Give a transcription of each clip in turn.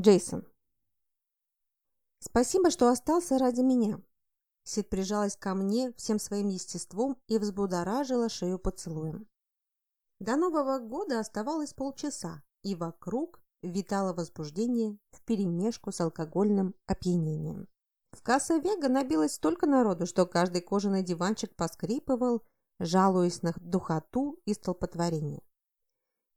Джейсон. Спасибо, что остался ради меня. Сид прижалась ко мне всем своим естеством и взбудоражила шею поцелуем. До Нового года оставалось полчаса, и вокруг витало возбуждение вперемешку с алкогольным опьянением. В касса Вега набилось столько народу, что каждый кожаный диванчик поскрипывал, жалуясь на духоту и столпотворение.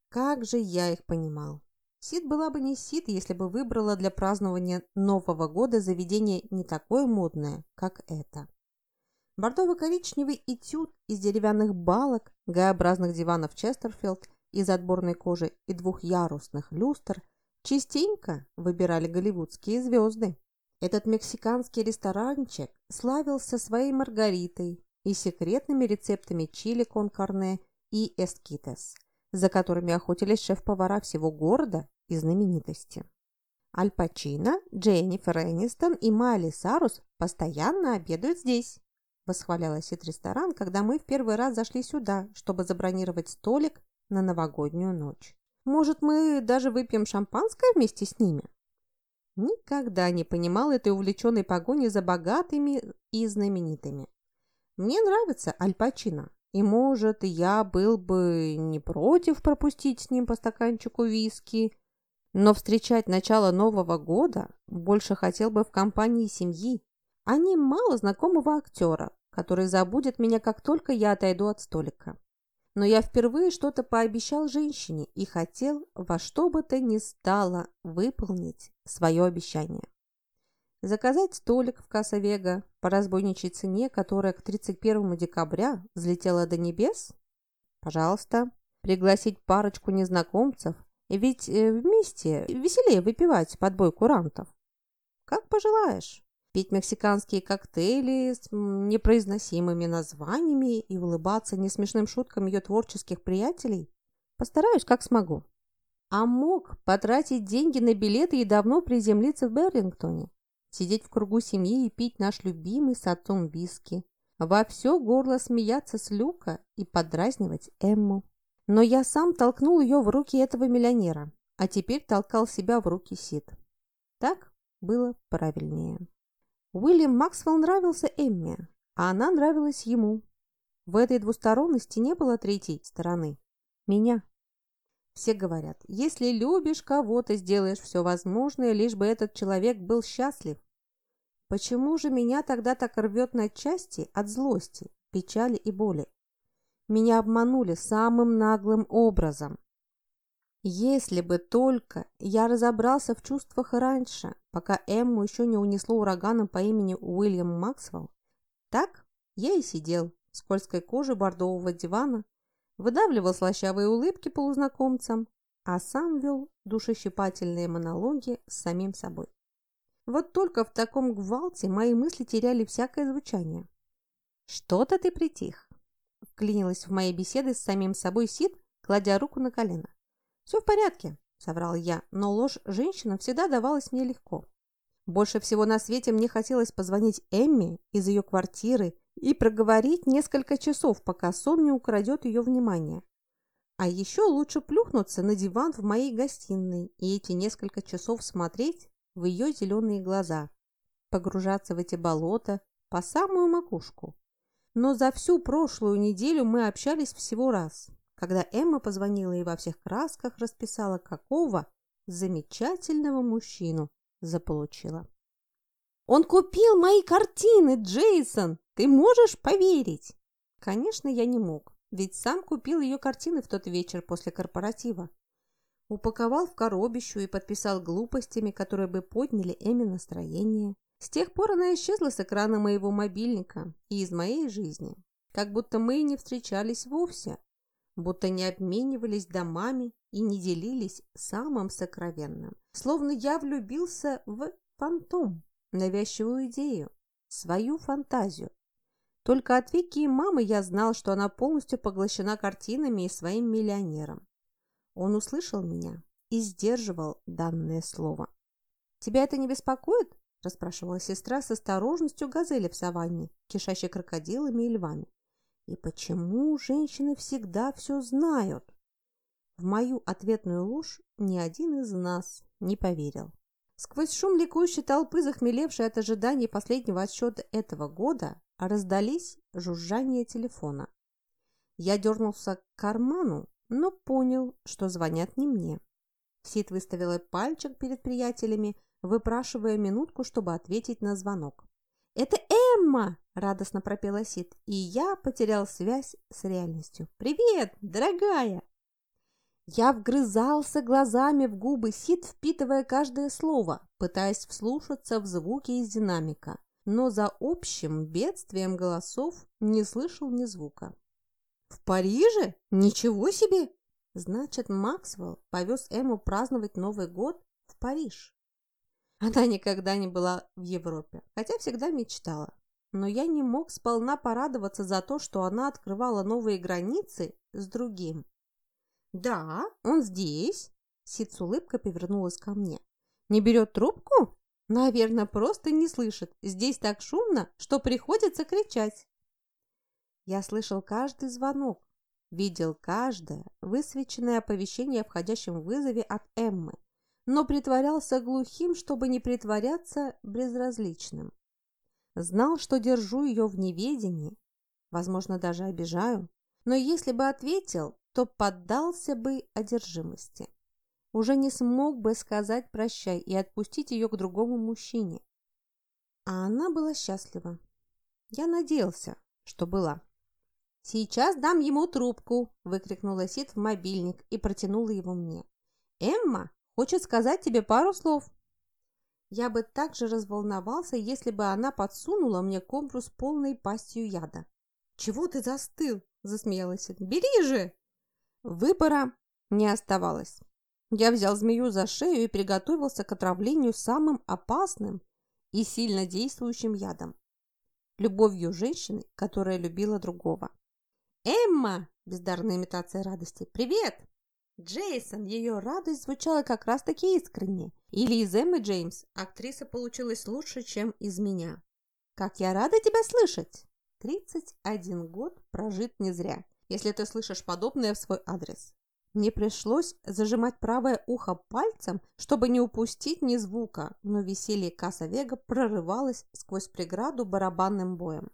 Как же я их понимал! Сид была бы не Сид, если бы выбрала для празднования Нового года заведение не такое модное, как это. Бордово-коричневый этюд из деревянных балок, Г-образных диванов Честерфилд из отборной кожи и двухъярусных люстр частенько выбирали голливудские звезды. Этот мексиканский ресторанчик славился своей маргаритой и секретными рецептами чили кон карне и эскитес, за которыми охотились шеф-повара всего города и знаменитости. Аль Пачино, Дженнифер Энистон и Майли Сарус постоянно обедают здесь, восхваляла сит-ресторан, когда мы в первый раз зашли сюда, чтобы забронировать столик на новогоднюю ночь. Может, мы даже выпьем шампанское вместе с ними? Никогда не понимал этой увлеченной погони за богатыми и знаменитыми. Мне нравится Аль Пачино, и, может, я был бы не против пропустить с ним по стаканчику виски но встречать начало Нового года больше хотел бы в компании семьи, а не мало знакомого актера, который забудет меня, как только я отойду от столика. Но я впервые что-то пообещал женщине и хотел во что бы то ни стало выполнить свое обещание. Заказать столик в Касса-Вега по разбойничьей цене, которая к 31 декабря взлетела до небес? Пожалуйста. Пригласить парочку незнакомцев ведь э, вместе веселее выпивать под бой курантов. Как пожелаешь. Пить мексиканские коктейли с непроизносимыми названиями и улыбаться несмешным шуткам ее творческих приятелей? Постараюсь, как смогу. А мог потратить деньги на билеты и давно приземлиться в Берлингтоне. Сидеть в кругу семьи и пить наш любимый с отцом виски. Во все горло смеяться с Люка и подразнивать Эмму. Но я сам толкнул ее в руки этого миллионера, а теперь толкал себя в руки Сид. Так было правильнее. Уильям Максвелл нравился Эмме, а она нравилась ему. В этой двусторонности не было третьей стороны. Меня. Все говорят, если любишь кого-то, сделаешь все возможное, лишь бы этот человек был счастлив. Почему же меня тогда так рвет на части от злости, печали и боли? Меня обманули самым наглым образом. Если бы только я разобрался в чувствах раньше, пока Эмму еще не унесло ураганом по имени Уильям Максвелл, так я и сидел в скользкой коже бордового дивана, выдавливал слащавые улыбки полузнакомцам, а сам вел душещипательные монологи с самим собой. Вот только в таком гвалте мои мысли теряли всякое звучание. «Что-то ты притих», вклинилась в мои беседы с самим собой Сид, кладя руку на колено. «Все в порядке», – соврал я, но ложь женщинам всегда давалась мне легко. Больше всего на свете мне хотелось позвонить Эмми из ее квартиры и проговорить несколько часов, пока сон не украдет ее внимание. А еще лучше плюхнуться на диван в моей гостиной и эти несколько часов смотреть в ее зеленые глаза, погружаться в эти болота по самую макушку. Но за всю прошлую неделю мы общались всего раз, когда Эмма позвонила и во всех красках расписала, какого замечательного мужчину заполучила. «Он купил мои картины, Джейсон! Ты можешь поверить?» Конечно, я не мог, ведь сам купил ее картины в тот вечер после корпоратива. Упаковал в коробищу и подписал глупостями, которые бы подняли Эми настроение. С тех пор она исчезла с экрана моего мобильника и из моей жизни, как будто мы не встречались вовсе, будто не обменивались домами и не делились самым сокровенным. Словно я влюбился в фантом, навязчивую идею, свою фантазию. Только от Вики и мамы я знал, что она полностью поглощена картинами и своим миллионером. Он услышал меня и сдерживал данное слово. «Тебя это не беспокоит?» расспрашивала сестра с осторожностью газели в саванне, кишащей крокодилами и львами. И почему женщины всегда все знают? В мою ответную ложь ни один из нас не поверил. Сквозь шум ликующей толпы, захмелевшей от ожидания последнего отсчета этого года, раздались жужжания телефона. Я дернулся к карману, но понял, что звонят не мне. Сид выставила пальчик перед приятелями, выпрашивая минутку, чтобы ответить на звонок. «Это Эмма!» – радостно пропела Сид, и я потерял связь с реальностью. «Привет, дорогая!» Я вгрызался глазами в губы Сид, впитывая каждое слово, пытаясь вслушаться в звуки из динамика, но за общим бедствием голосов не слышал ни звука. «В Париже? Ничего себе!» Значит, Максвелл повез Эму праздновать Новый год в Париж. Она никогда не была в Европе, хотя всегда мечтала. Но я не мог сполна порадоваться за то, что она открывала новые границы с другим. «Да, он здесь!» Сид с улыбкой повернулась ко мне. «Не берет трубку? Наверное, просто не слышит. Здесь так шумно, что приходится кричать». Я слышал каждый звонок, видел каждое высвеченное оповещение о входящем вызове от Эммы, но притворялся глухим, чтобы не притворяться безразличным. Знал, что держу ее в неведении, возможно, даже обижаю, но если бы ответил, то поддался бы одержимости. Уже не смог бы сказать «прощай» и отпустить ее к другому мужчине. А она была счастлива. Я надеялся, что была. «Сейчас дам ему трубку!» – выкрикнула Сид в мобильник и протянула его мне. «Эмма хочет сказать тебе пару слов!» Я бы также разволновался, если бы она подсунула мне комбру с полной пастью яда. «Чего ты застыл?» – засмеялась Сид. «Бери же!» Выбора не оставалось. Я взял змею за шею и приготовился к отравлению самым опасным и сильно действующим ядом – любовью женщины, которая любила другого. «Эмма!» – бездарная имитация радости. «Привет!» Джейсон, ее радость звучала как раз-таки искренне. Или из Эммы Джеймс актриса получилась лучше, чем из меня. «Как я рада тебя слышать!» 31 год прожит не зря, если ты слышишь подобное в свой адрес. Мне пришлось зажимать правое ухо пальцем, чтобы не упустить ни звука, но веселье Каса Вега прорывалось сквозь преграду барабанным боем.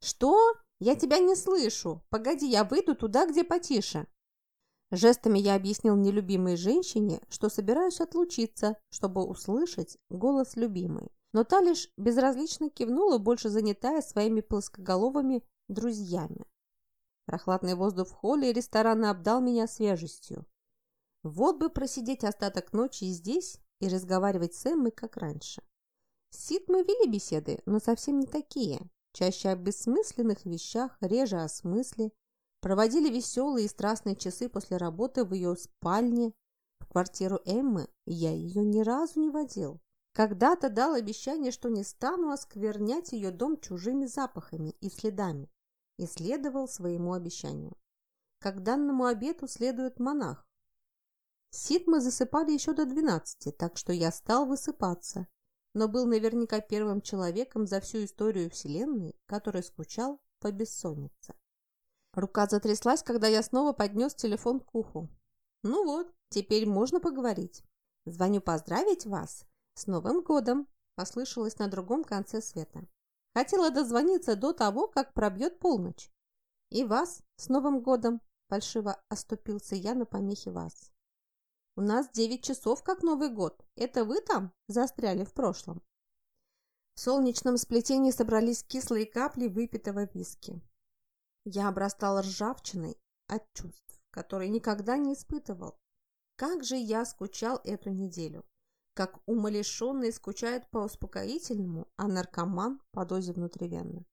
«Что?» «Я тебя не слышу! Погоди, я выйду туда, где потише!» Жестами я объяснил нелюбимой женщине, что собираюсь отлучиться, чтобы услышать голос любимой. Но та лишь безразлично кивнула, больше занятая своими плоскоголовыми друзьями. Прохладный воздух в холле ресторана обдал меня свежестью. Вот бы просидеть остаток ночи здесь и разговаривать с Эммой, как раньше. Сид мы вели беседы, но совсем не такие чаще о бессмысленных вещах, реже о смысле, проводили веселые и страстные часы после работы в ее спальне. В квартиру Эммы я ее ни разу не водил. Когда-то дал обещание, что не стану осквернять ее дом чужими запахами и следами, и следовал своему обещанию. Как данному обету следует монах. Сид мы засыпали еще до двенадцати, так что я стал высыпаться, но был наверняка первым человеком за всю историю Вселенной, который скучал по бессоннице. Рука затряслась, когда я снова поднес телефон к уху. «Ну вот, теперь можно поговорить. Звоню поздравить вас с Новым годом!» послышалось на другом конце света. Хотела дозвониться до того, как пробьет полночь. «И вас с Новым годом!» фальшиво оступился я на помехе вас. У нас девять часов, как Новый год. Это вы там застряли в прошлом?» В солнечном сплетении собрались кислые капли выпитого виски. Я обрастал ржавчиной от чувств, которые никогда не испытывал. Как же я скучал эту неделю! Как умалишенный скучает по успокоительному, а наркоман по дозе внутривенно.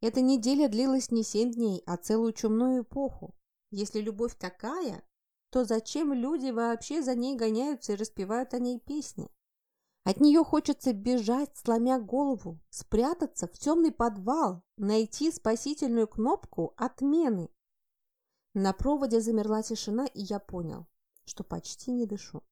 Эта неделя длилась не семь дней, а целую чумную эпоху. Если любовь такая, то зачем люди вообще за ней гоняются и распевают о ней песни? От нее хочется бежать, сломя голову, спрятаться в темный подвал, найти спасительную кнопку отмены. На проводе замерла тишина, и я понял, что почти не дышу.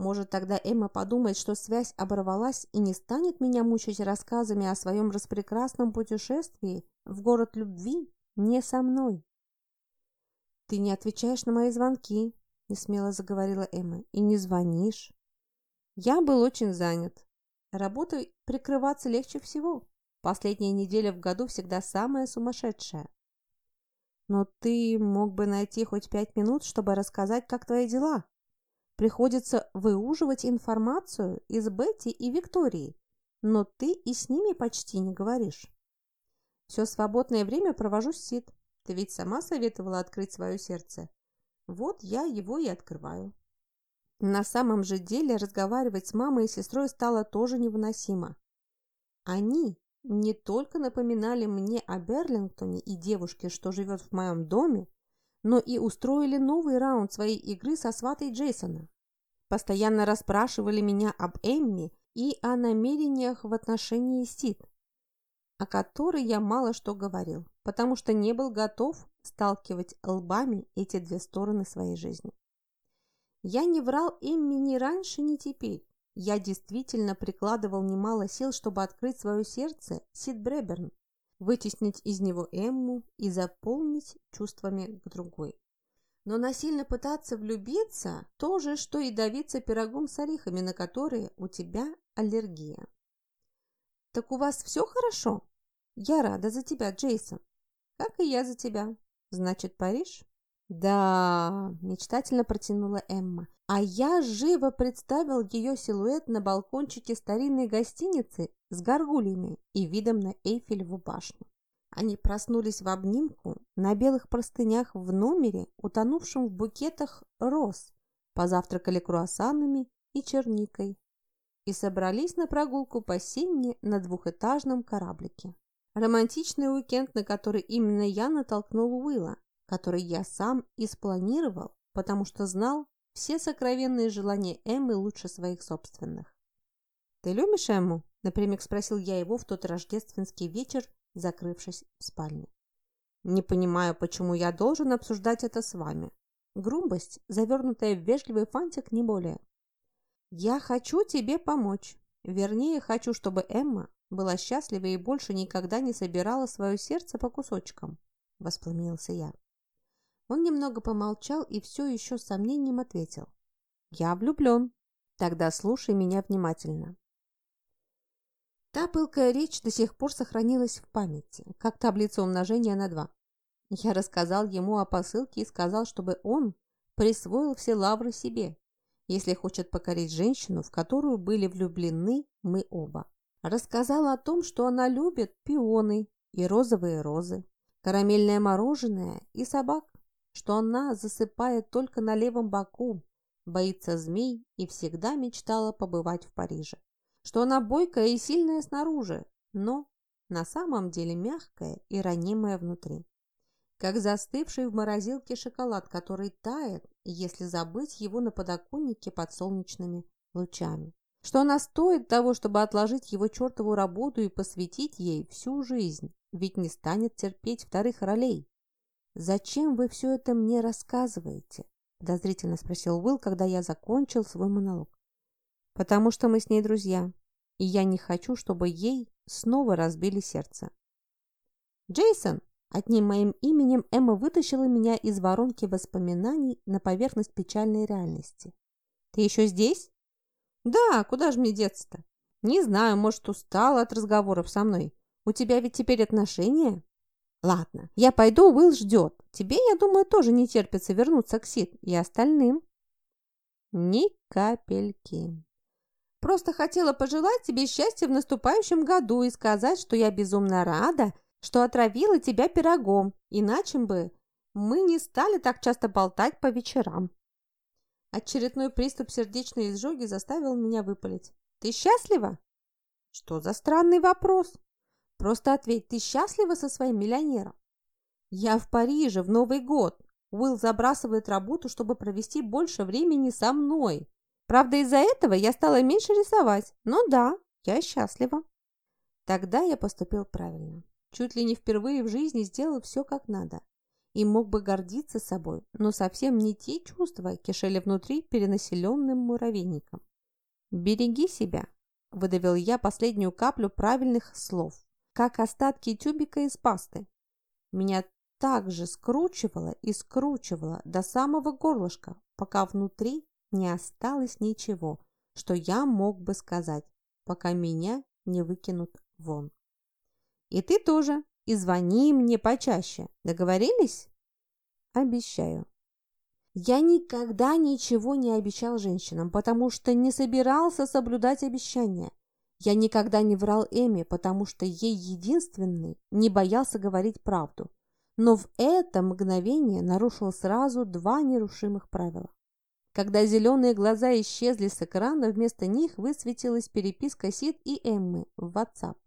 Может, тогда Эмма подумает, что связь оборвалась и не станет меня мучить рассказами о своем распрекрасном путешествии в город любви не со мной. «Ты не отвечаешь на мои звонки», – несмело заговорила Эмма, – «и не звонишь». Я был очень занят. Работой прикрываться легче всего. Последняя неделя в году всегда самая сумасшедшая. Но ты мог бы найти хоть пять минут, чтобы рассказать, как твои дела. Приходится выуживать информацию из Бетти и Виктории, но ты и с ними почти не говоришь. Все свободное время провожу с Сид. Ты ведь сама советовала открыть свое сердце. Вот я его и открываю. На самом же деле разговаривать с мамой и сестрой стало тоже невыносимо. Они не только напоминали мне о Берлингтоне и девушке, что живет в моем доме, но и устроили новый раунд своей игры со сватой Джейсона. Постоянно расспрашивали меня об Эмми и о намерениях в отношении Сид, о которой я мало что говорил, потому что не был готов сталкивать лбами эти две стороны своей жизни. Я не врал Эмми ни раньше, ни теперь. Я действительно прикладывал немало сил, чтобы открыть свое сердце Сид Бреберн, вытеснить из него Эмму и заполнить чувствами к другой. Но насильно пытаться влюбиться – то же, что и давиться пирогом с орехами, на которые у тебя аллергия. «Так у вас все хорошо? Я рада за тебя, Джейсон. Как и я за тебя. Значит, Париж?» «Да», – мечтательно протянула Эмма. А я живо представил ее силуэт на балкончике старинной гостиницы с горгульями и видом на Эйфелеву башню. Они проснулись в обнимку на белых простынях в номере, утонувшем в букетах роз, позавтракали круассанами и черникой и собрались на прогулку по Сенне на двухэтажном кораблике. Романтичный уикенд, на который именно я натолкнул Уилла, который я сам и спланировал, потому что знал все сокровенные желания Эммы лучше своих собственных. «Ты любишь Эмму?» – напрямик спросил я его в тот рождественский вечер закрывшись в спальне. «Не понимаю, почему я должен обсуждать это с вами. Грубость, завернутая в вежливый фантик, не более. Я хочу тебе помочь. Вернее, хочу, чтобы Эмма была счастлива и больше никогда не собирала свое сердце по кусочкам», – воспламенился я. Он немного помолчал и все еще с сомнением ответил. «Я влюблен. Тогда слушай меня внимательно. Та пылкая речь до сих пор сохранилась в памяти, как таблица умножения на два. Я рассказал ему о посылке и сказал, чтобы он присвоил все лавры себе, если хочет покорить женщину, в которую были влюблены мы оба. Рассказал о том, что она любит пионы и розовые розы, карамельное мороженое и собак, что она засыпает только на левом боку, боится змей и всегда мечтала побывать в Париже что она бойкая и сильная снаружи, но на самом деле мягкая и ранимая внутри. Как застывший в морозилке шоколад, который тает, если забыть его на подоконнике под солнечными лучами. Что она стоит того, чтобы отложить его чертову работу и посвятить ей всю жизнь, ведь не станет терпеть вторых ролей. «Зачем вы все это мне рассказываете?» – подозрительно спросил Уилл, когда я закончил свой монолог. «Потому что мы с ней друзья и я не хочу, чтобы ей снова разбили сердце. «Джейсон!» Одним моим именем Эмма вытащила меня из воронки воспоминаний на поверхность печальной реальности. «Ты еще здесь?» «Да, куда же мне деться-то? Не знаю, может, устала от разговоров со мной. У тебя ведь теперь отношения?» «Ладно, я пойду, Уилл ждет. Тебе, я думаю, тоже не терпится вернуться к Сид и остальным». «Ни капельки». Просто хотела пожелать тебе счастья в наступающем году и сказать, что я безумно рада, что отравила тебя пирогом, иначе бы мы не стали так часто болтать по вечерам. Очередной приступ сердечной изжоги заставил меня выпалить. Ты счастлива? Что за странный вопрос? Просто ответь, ты счастлива со своим миллионером? Я в Париже в Новый год. Уилл забрасывает работу, чтобы провести больше времени со мной. Правда, из-за этого я стала меньше рисовать. Но да, я счастлива. Тогда я поступил правильно. Чуть ли не впервые в жизни сделал все как надо. И мог бы гордиться собой, но совсем не те чувства кишели внутри перенаселенным муравейником. «Береги себя», – выдавил я последнюю каплю правильных слов, как остатки тюбика из пасты. Меня также скручивало и скручивало до самого горлышка, пока внутри не осталось ничего, что я мог бы сказать, пока меня не выкинут вон. И ты тоже. И звони мне почаще. Договорились? Обещаю. Я никогда ничего не обещал женщинам, потому что не собирался соблюдать обещания. Я никогда не врал Эми, потому что ей единственный не боялся говорить правду. Но в это мгновение нарушил сразу два нерушимых правила. Когда зеленые глаза исчезли с экрана, вместо них высветилась переписка Сид и Эммы в WhatsApp.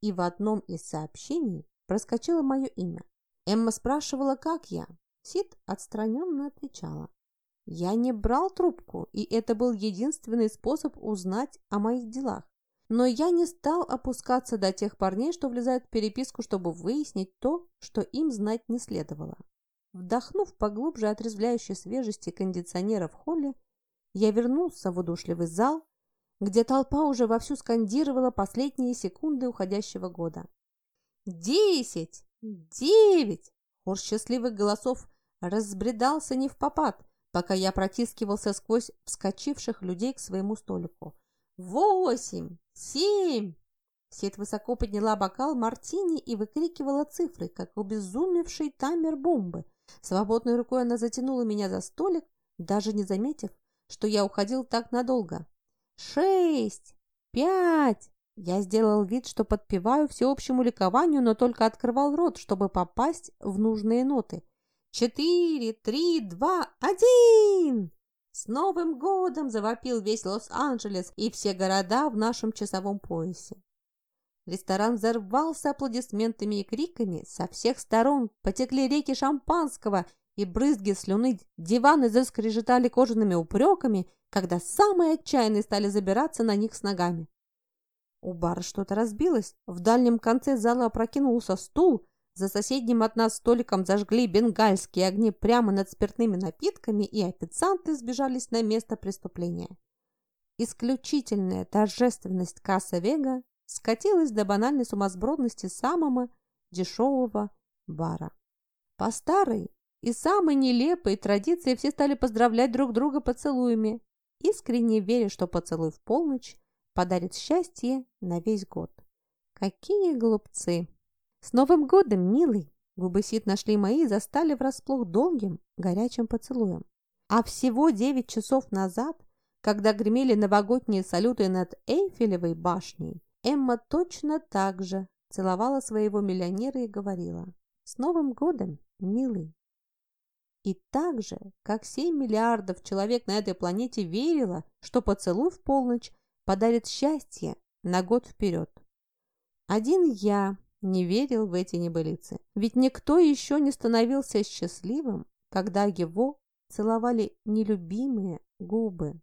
И в одном из сообщений проскочило мое имя. Эмма спрашивала, как я. Сид отстраненно отвечала. Я не брал трубку, и это был единственный способ узнать о моих делах. Но я не стал опускаться до тех парней, что влезают в переписку, чтобы выяснить то, что им знать не следовало. Вдохнув поглубже отрезвляющей свежести кондиционера в холле, я вернулся в удушливый зал, где толпа уже вовсю скандировала последние секунды уходящего года. «Десять! Девять!» Хор счастливых голосов разбредался не в попад, пока я протискивался сквозь вскочивших людей к своему столику. «Восемь! Семь!» Сет высоко подняла бокал мартини и выкрикивала цифры, как обезумевший таймер бомбы. Свободной рукой она затянула меня за столик, даже не заметив, что я уходил так надолго. «Шесть! Пять!» Я сделал вид, что подпеваю всеобщему ликованию, но только открывал рот, чтобы попасть в нужные ноты. «Четыре, три, два, один!» «С Новым годом!» – завопил весь Лос-Анджелес и все города в нашем часовом поясе. Ресторан взорвался аплодисментами и криками. Со всех сторон потекли реки шампанского и брызги слюны. Диваны заскрежетали кожаными упреками, когда самые отчаянные стали забираться на них с ногами. У бара что-то разбилось. В дальнем конце зала опрокинулся стул, за соседним от нас столиком зажгли бенгальские огни прямо над спиртными напитками, и официанты сбежались на место преступления. Исключительная торжественность Касса Вега скатилась до банальной сумасбродности самого дешевого бара. По старой и самой нелепой традиции все стали поздравлять друг друга поцелуями, искренне веря, что поцелуй в полночь подарит счастье на весь год. Какие глупцы! «С Новым годом, милый!» Губы Сид нашли мои и застали врасплох долгим, горячим поцелуем. А всего девять часов назад, когда гремели новогодние салюты над Эйфелевой башней, Эмма точно так же целовала своего миллионера и говорила «С Новым годом, милый!» И так же, как 7 миллиардов человек на этой планете верила, что поцелуй в полночь подарит счастье на год вперед. Один я не верил в эти небылицы. Ведь никто еще не становился счастливым, когда его целовали нелюбимые губы.